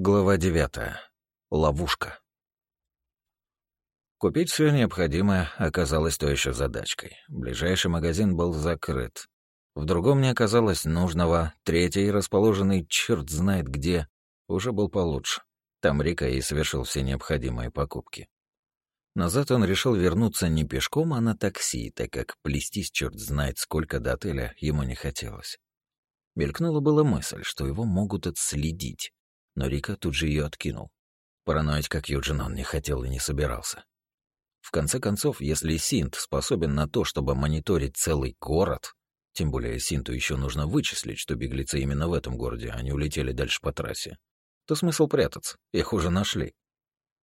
Глава девятая. Ловушка. Купить все необходимое оказалось той еще задачкой. Ближайший магазин был закрыт. В другом не оказалось нужного, третий, расположенный черт знает где, уже был получше. Там Рика и совершил все необходимые покупки. Назад он решил вернуться не пешком, а на такси, так как плестись черт знает сколько до отеля ему не хотелось. Мелькнула была мысль, что его могут отследить, но Рика тут же ее откинул. Параноить, как Юджин, он не хотел и не собирался. В конце концов, если Синт способен на то, чтобы мониторить целый город, тем более Синту еще нужно вычислить, что беглецы именно в этом городе, а не улетели дальше по трассе, то смысл прятаться, их уже нашли.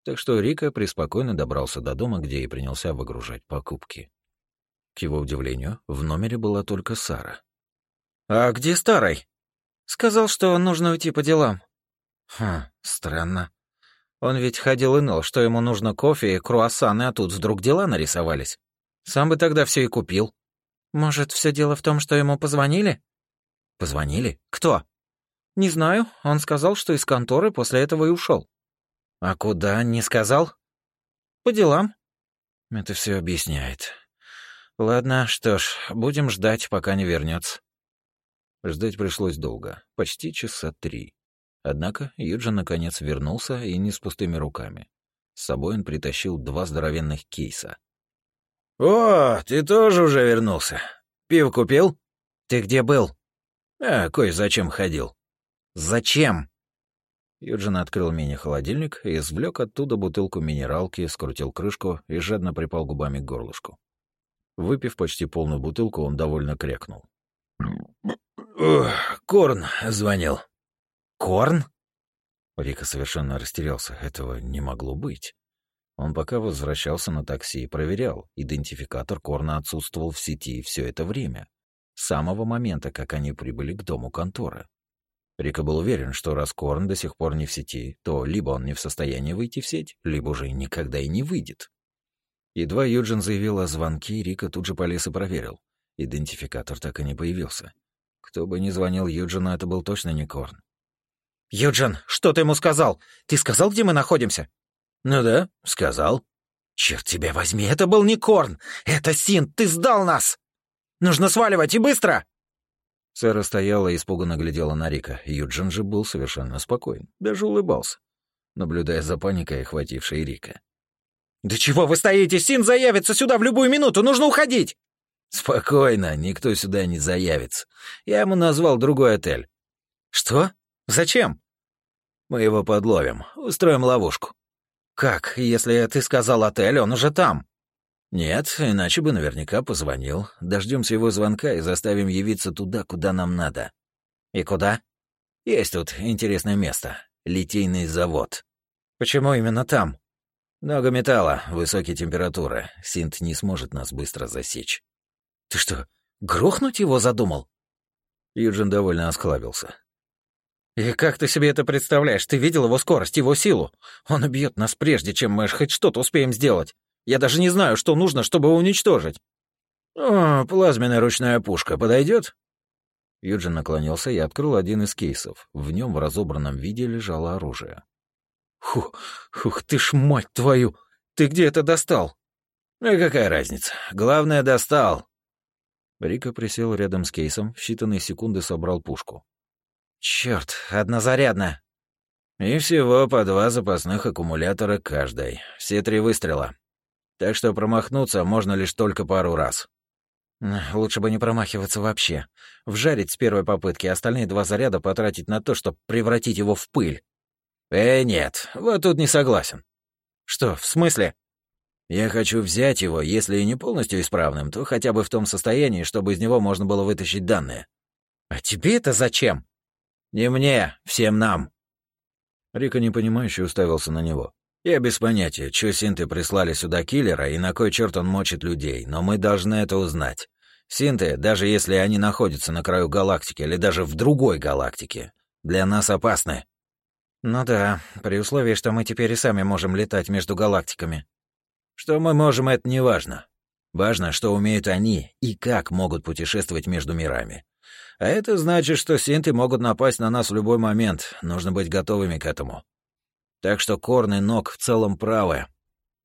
Так что Рика преспокойно добрался до дома, где и принялся выгружать покупки. К его удивлению, в номере была только Сара. «А где старый?» «Сказал, что нужно уйти по делам». Хм, странно. Он ведь ходил и ныл, что ему нужно кофе и круассаны, а тут вдруг дела нарисовались. Сам бы тогда все и купил. Может, все дело в том, что ему позвонили? Позвонили? Кто? Не знаю. Он сказал, что из конторы после этого и ушел. А куда, не сказал? По делам. Это все объясняет. Ладно, что ж, будем ждать, пока не вернется. Ждать пришлось долго, почти часа три. Однако Юджин наконец вернулся и не с пустыми руками. С собой он притащил два здоровенных кейса. «О, ты тоже уже вернулся. Пиво купил?» «Ты где был?» «А, кое зачем ходил». «Зачем?» Юджин открыл мини-холодильник и извлек оттуда бутылку минералки, скрутил крышку и жадно припал губами к горлышку. Выпив почти полную бутылку, он довольно крякнул. «Ох, Корн звонил». Корн? Рика совершенно растерялся. Этого не могло быть. Он пока возвращался на такси и проверял. Идентификатор Корна отсутствовал в сети все это время. С самого момента, как они прибыли к дому конторы. Рика был уверен, что раз Корн до сих пор не в сети, то либо он не в состоянии выйти в сеть, либо уже никогда и не выйдет. Едва Юджин заявил о звонке, Рика тут же полез и проверил. Идентификатор так и не появился. Кто бы ни звонил Юджину, это был точно не Корн. «Юджин, что ты ему сказал? Ты сказал, где мы находимся?» «Ну да, сказал». «Черт тебя возьми, это был не Корн! Это Син, ты сдал нас! Нужно сваливать и быстро!» Сэра стояла и испуганно глядела на Рика. Юджин же был совершенно спокоен, даже улыбался, наблюдая за паникой, охватившей Рика. «Да чего вы стоите? Син заявится сюда в любую минуту, нужно уходить!» «Спокойно, никто сюда не заявится. Я ему назвал другой отель». «Что? Зачем?» «Мы его подловим, устроим ловушку». «Как, если ты сказал отель, он уже там?» «Нет, иначе бы наверняка позвонил. Дождемся его звонка и заставим явиться туда, куда нам надо». «И куда?» «Есть тут интересное место. Литейный завод». «Почему именно там?» «Много металла, высокие температуры. Синт не сможет нас быстро засечь». «Ты что, грохнуть его задумал?» Юджин довольно осклабился. «И как ты себе это представляешь? Ты видел его скорость, его силу? Он убьет нас прежде, чем мы хоть что-то успеем сделать. Я даже не знаю, что нужно, чтобы его уничтожить». «О, плазменная ручная пушка подойдет? Юджин наклонился и открыл один из кейсов. В нем в разобранном виде лежало оружие. «Хух, хух, ты ж мать твою! Ты где это достал?» «Ну и какая разница? Главное, достал!» Рика присел рядом с кейсом, в считанные секунды собрал пушку. Черт, однозарядная. И всего по два запасных аккумулятора каждой. Все три выстрела. Так что промахнуться можно лишь только пару раз. Лучше бы не промахиваться вообще. Вжарить с первой попытки, остальные два заряда потратить на то, чтобы превратить его в пыль. Э, нет, вот тут не согласен. Что, в смысле? Я хочу взять его, если и не полностью исправным, то хотя бы в том состоянии, чтобы из него можно было вытащить данные. А тебе это зачем? Не мне, всем нам. Рика непонимающе уставился на него. Я без понятия, чё синты прислали сюда киллера и на кой черт он мочит людей, но мы должны это узнать. Синты, даже если они находятся на краю галактики или даже в другой галактике, для нас опасны. Ну да, при условии, что мы теперь и сами можем летать между галактиками. Что мы можем, это не важно. Важно, что умеют они и как могут путешествовать между мирами. А это значит, что синты могут напасть на нас в любой момент. Нужно быть готовыми к этому. Так что Корн и Ног в целом правы.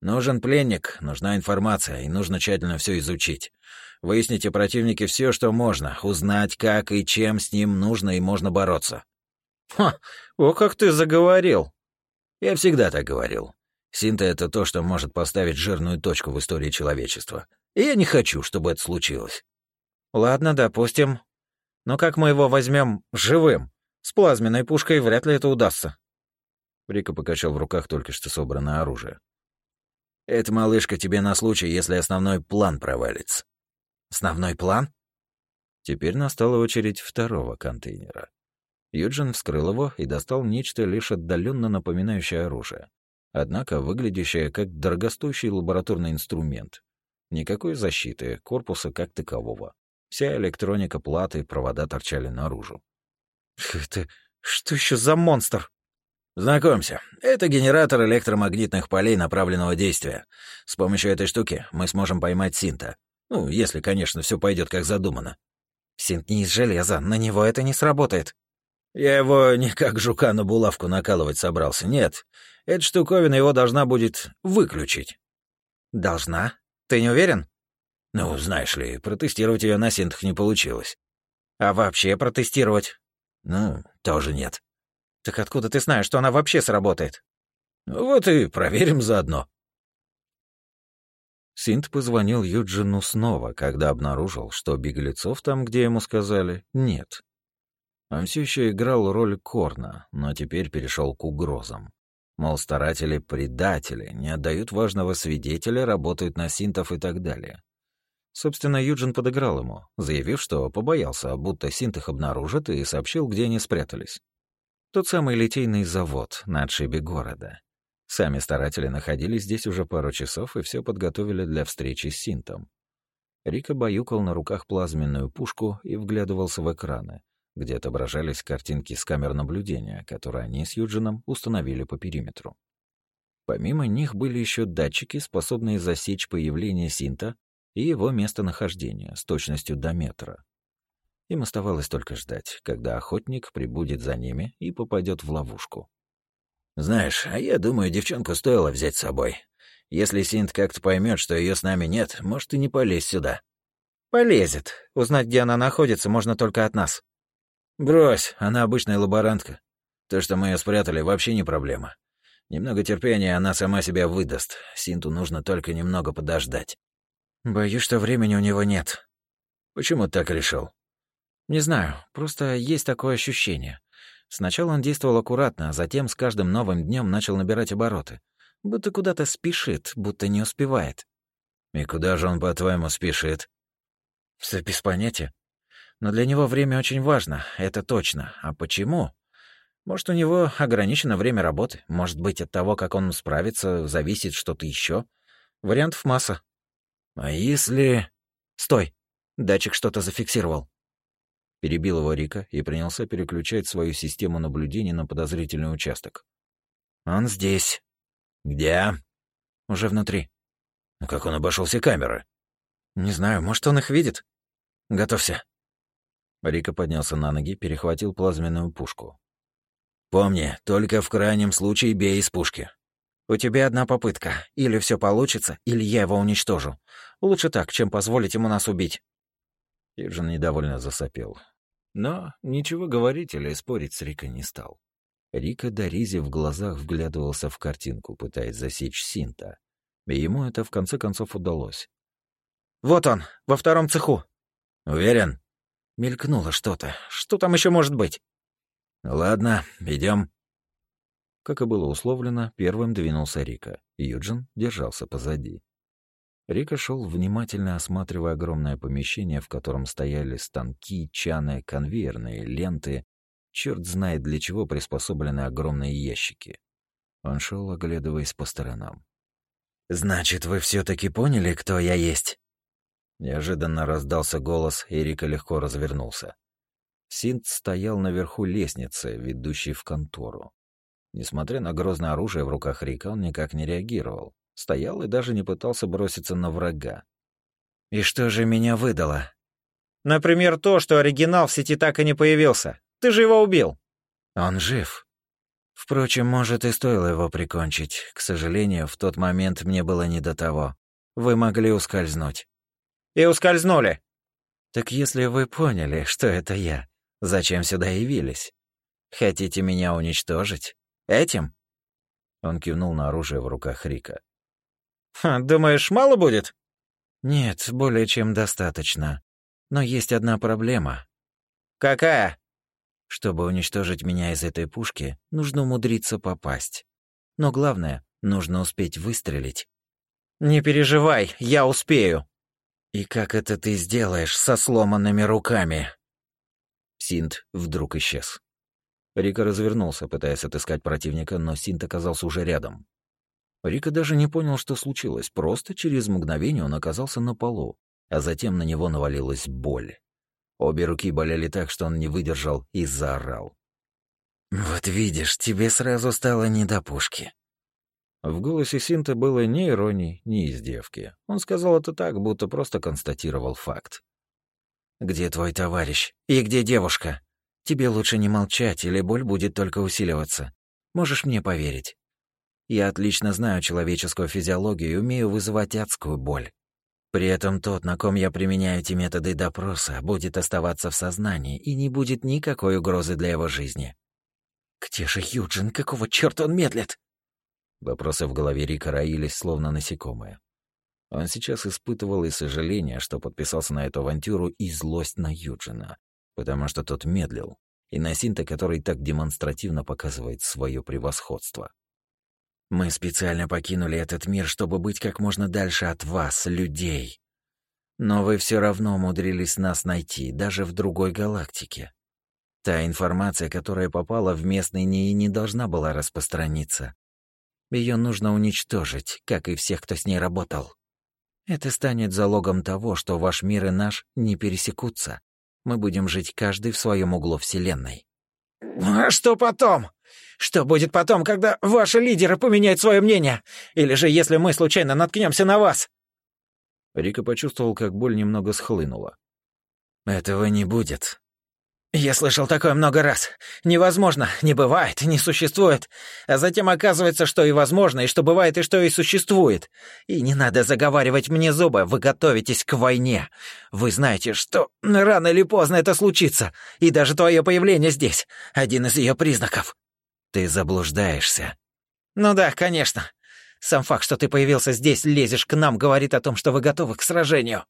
Нужен пленник, нужна информация, и нужно тщательно все изучить. Выясните противнике все, что можно, узнать, как и чем с ним нужно и можно бороться. Ха, о, как ты заговорил. Я всегда так говорил. Синта — это то, что может поставить жирную точку в истории человечества. И я не хочу, чтобы это случилось. Ладно, допустим. Но как мы его возьмем живым? С плазменной пушкой вряд ли это удастся. Рика покачал в руках только что собранное оружие. «Это, малышка, тебе на случай, если основной план провалится». «Основной план?» Теперь настала очередь второго контейнера. Юджин вскрыл его и достал нечто лишь отдаленно напоминающее оружие, однако выглядящее как дорогостоящий лабораторный инструмент. Никакой защиты, корпуса как такового. Вся электроника платы, провода торчали наружу. «Это что еще за монстр?» Знакомься, это генератор электромагнитных полей направленного действия. С помощью этой штуки мы сможем поймать синта. Ну, если, конечно, все пойдет как задумано. Синт не из железа, на него это не сработает. Я его не как жука на булавку накалывать собрался, нет. Эта штуковина его должна будет выключить. Должна? Ты не уверен? Ну, знаешь ли, протестировать ее на синтах не получилось. А вообще протестировать? Ну, тоже нет. Так откуда ты знаешь, что она вообще сработает? Вот и проверим заодно. Синт позвонил Юджину снова, когда обнаружил, что беглецов там, где ему сказали, нет. Он все еще играл роль Корна, но теперь перешел к угрозам. Мол, старатели — предатели, не отдают важного свидетеля, работают на синтов и так далее. Собственно, Юджин подыграл ему, заявив, что побоялся, будто синт их обнаружат, и сообщил, где они спрятались. Тот самый литейный завод на отшибе города. Сами старатели находились здесь уже пару часов и все подготовили для встречи с Синтом. Рика баюкал на руках плазменную пушку и вглядывался в экраны, где отображались картинки с камер наблюдения, которые они с Юджином установили по периметру. Помимо них были еще датчики, способные засечь появление Синта и его местонахождение с точностью до метра. Им оставалось только ждать, когда охотник прибудет за ними и попадет в ловушку. «Знаешь, а я думаю, девчонку стоило взять с собой. Если Синт как-то поймет, что ее с нами нет, может и не полезть сюда». «Полезет. Узнать, где она находится, можно только от нас». «Брось, она обычная лаборантка. То, что мы ее спрятали, вообще не проблема. Немного терпения, она сама себя выдаст. Синту нужно только немного подождать». «Боюсь, что времени у него нет». «Почему так решил?» Не знаю, просто есть такое ощущение. Сначала он действовал аккуратно, а затем с каждым новым днем начал набирать обороты. Будто куда-то спешит, будто не успевает. И куда же он, по-твоему, спешит? Все без понятия. Но для него время очень важно, это точно. А почему? Может, у него ограничено время работы. Может быть, от того, как он справится, зависит что-то еще. Вариантов масса. А если... Стой! Датчик что-то зафиксировал. Перебил его Рика и принялся переключать свою систему наблюдения на подозрительный участок. «Он здесь». «Где?» «Уже внутри». «Ну как он обошел все камеры?» «Не знаю, может, он их видит?» «Готовься». Рика поднялся на ноги, перехватил плазменную пушку. «Помни, только в крайнем случае бей из пушки». «У тебя одна попытка. Или все получится, или я его уничтожу. Лучше так, чем позволить ему нас убить». Юджин недовольно засопел. Но ничего говорить или спорить с Рикой не стал. Рика до Ризи в глазах вглядывался в картинку, пытаясь засечь Синта. И ему это в конце концов удалось. «Вот он, во втором цеху!» «Уверен?» Мелькнуло что-то. Что там еще может быть? «Ладно, идем. Как и было условлено, первым двинулся Рика. Юджин держался позади. Рика шел, внимательно осматривая огромное помещение, в котором стояли станки, чаны, конвейерные ленты, черт знает для чего приспособлены огромные ящики. Он шел, оглядываясь по сторонам. «Значит, вы все таки поняли, кто я есть?» Неожиданно раздался голос, и Рика легко развернулся. Синт стоял наверху лестницы, ведущей в контору. Несмотря на грозное оружие в руках Рика, он никак не реагировал. Стоял и даже не пытался броситься на врага. «И что же меня выдало?» Например, то, что оригинал в сети так и не появился. Ты же его убил. Он жив. Впрочем, может, и стоило его прикончить. К сожалению, в тот момент мне было не до того. Вы могли ускользнуть. И ускользнули. Так если вы поняли, что это я, зачем сюда явились? Хотите меня уничтожить? Этим? Он кивнул на оружие в руках Рика. «Думаешь, мало будет?» «Нет, более чем достаточно. Но есть одна проблема». «Какая?» Чтобы уничтожить меня из этой пушки, нужно умудриться попасть. Но главное, нужно успеть выстрелить. «Не переживай, я успею». «И как это ты сделаешь со сломанными руками?» Синт вдруг исчез. Рика развернулся, пытаясь отыскать противника, но Синт оказался уже рядом. Рика даже не понял, что случилось, просто через мгновение он оказался на полу, а затем на него навалилась боль. Обе руки болели так, что он не выдержал и заорал. «Вот видишь, тебе сразу стало не до пушки». В голосе Синта было ни иронии, ни издевки. Он сказал это так, будто просто констатировал факт. «Где твой товарищ? И где девушка?» Тебе лучше не молчать, или боль будет только усиливаться. Можешь мне поверить. Я отлично знаю человеческую физиологию и умею вызывать адскую боль. При этом тот, на ком я применяю эти методы допроса, будет оставаться в сознании и не будет никакой угрозы для его жизни. Где же Юджин? Какого черта он медлит? Вопросы в голове Рика роились, словно насекомые. Он сейчас испытывал и сожаление, что подписался на эту авантюру, и злость на Юджина, потому что тот медлил, и на Синта, который так демонстративно показывает свое превосходство. Мы специально покинули этот мир, чтобы быть как можно дальше от вас, людей. Но вы все равно умудрились нас найти, даже в другой галактике. Та информация, которая попала в местный НИИ, не должна была распространиться. Ее нужно уничтожить, как и всех, кто с ней работал. Это станет залогом того, что ваш мир и наш не пересекутся. Мы будем жить каждый в своем углу Вселенной. А что потом? Что будет потом, когда ваши лидеры поменяют свое мнение? Или же если мы случайно наткнемся на вас? Рика почувствовал, как боль немного схлынула. Этого не будет. Я слышал такое много раз. Невозможно, не бывает, не существует. А затем оказывается, что и возможно, и что бывает, и что и существует. И не надо заговаривать мне зубы, вы готовитесь к войне. Вы знаете, что рано или поздно это случится. И даже твое появление здесь — один из ее признаков. Ты заблуждаешься. Ну да, конечно. Сам факт, что ты появился здесь, лезешь к нам, говорит о том, что вы готовы к сражению.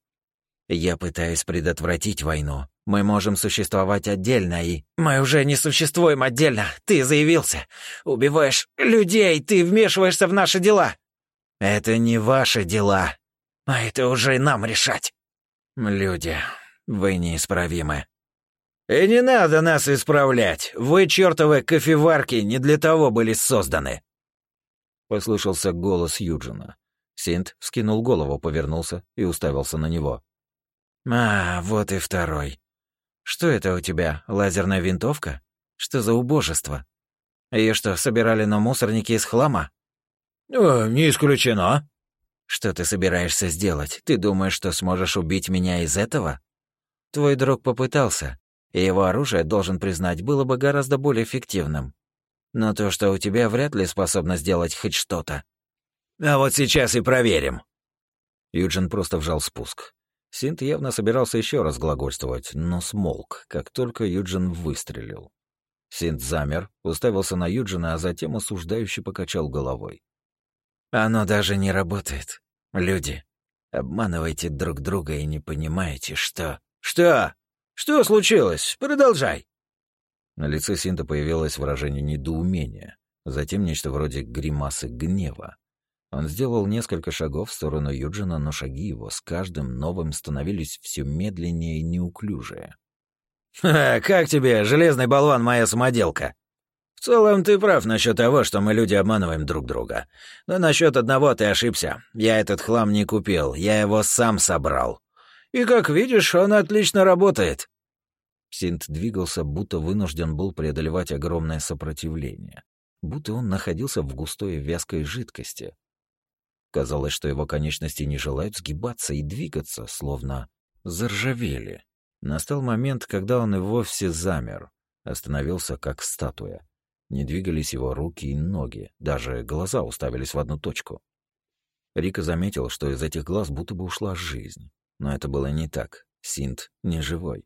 Я пытаюсь предотвратить войну. Мы можем существовать отдельно и... Мы уже не существуем отдельно. Ты заявился. Убиваешь людей, ты вмешиваешься в наши дела. Это не ваши дела. А это уже нам решать. Люди, вы неисправимы. И не надо нас исправлять. Вы, чертовы кофеварки, не для того были созданы. Послышался голос Юджина. Синт вскинул голову, повернулся и уставился на него. А, вот и второй. Что это у тебя, лазерная винтовка? Что за убожество? Ее что, собирали на мусорнике из хлама? О, не исключено. Что ты собираешься сделать? Ты думаешь, что сможешь убить меня из этого? Твой друг попытался, и его оружие, должен признать, было бы гораздо более эффективным. Но то, что у тебя, вряд ли способно сделать хоть что-то. А вот сейчас и проверим. Юджин просто вжал спуск. Синт явно собирался еще раз глагольствовать, но смолк, как только Юджин выстрелил. Синт замер, уставился на Юджина, а затем осуждающе покачал головой. «Оно даже не работает. Люди, обманываете друг друга и не понимаете, что...» «Что? Что случилось? Продолжай!» На лице Синта появилось выражение недоумения, затем нечто вроде гримасы гнева. Он сделал несколько шагов в сторону Юджина, но шаги его с каждым новым становились все медленнее и неуклюжее. «Ха, как тебе, железный болван, моя самоделка?» «В целом ты прав насчет того, что мы люди обманываем друг друга. Но насчет одного ты ошибся. Я этот хлам не купил, я его сам собрал. И, как видишь, он отлично работает». Синт двигался, будто вынужден был преодолевать огромное сопротивление. Будто он находился в густой вязкой жидкости, Казалось, что его конечности не желают сгибаться и двигаться, словно заржавели. Настал момент, когда он и вовсе замер, остановился как статуя. Не двигались его руки и ноги, даже глаза уставились в одну точку. Рика заметил, что из этих глаз будто бы ушла жизнь. Но это было не так. Синт не живой.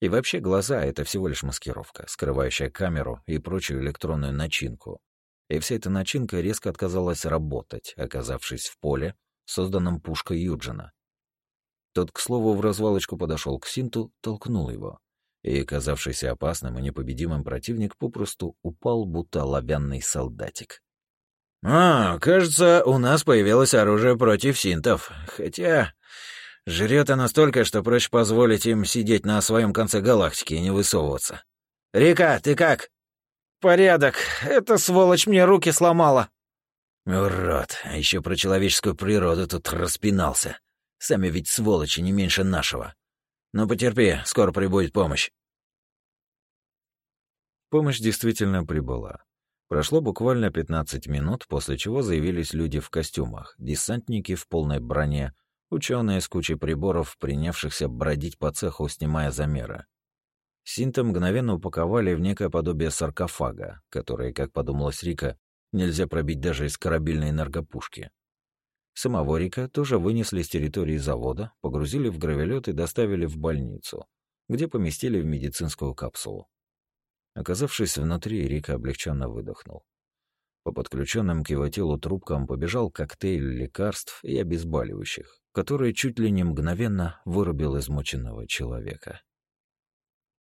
И вообще глаза — это всего лишь маскировка, скрывающая камеру и прочую электронную начинку. И вся эта начинка резко отказалась работать, оказавшись в поле, созданном пушкой Юджина. Тот, к слову, в развалочку подошел к Синту, толкнул его. И, казавшийся опасным и непобедимым противник, попросту упал, будто оловянный солдатик. «А, кажется, у нас появилось оружие против синтов. Хотя жрет оно столько, что проще позволить им сидеть на своем конце галактики и не высовываться. Рика, ты как?» «Порядок. Эта сволочь мне руки сломала». «Урод, а еще про человеческую природу тут распинался. Сами ведь сволочи не меньше нашего. Ну потерпи, скоро прибудет помощь». Помощь действительно прибыла. Прошло буквально 15 минут, после чего заявились люди в костюмах, десантники в полной броне, ученые с кучей приборов, принявшихся бродить по цеху, снимая замеры. Синта мгновенно упаковали в некое подобие саркофага, который, как подумалось Рика, нельзя пробить даже из корабельной энергопушки. Самого Рика тоже вынесли с территории завода, погрузили в гравелет и доставили в больницу, где поместили в медицинскую капсулу. Оказавшись внутри, Рика облегченно выдохнул. По подключенным к его телу трубкам побежал коктейль лекарств и обезболивающих, который чуть ли не мгновенно вырубил измученного человека.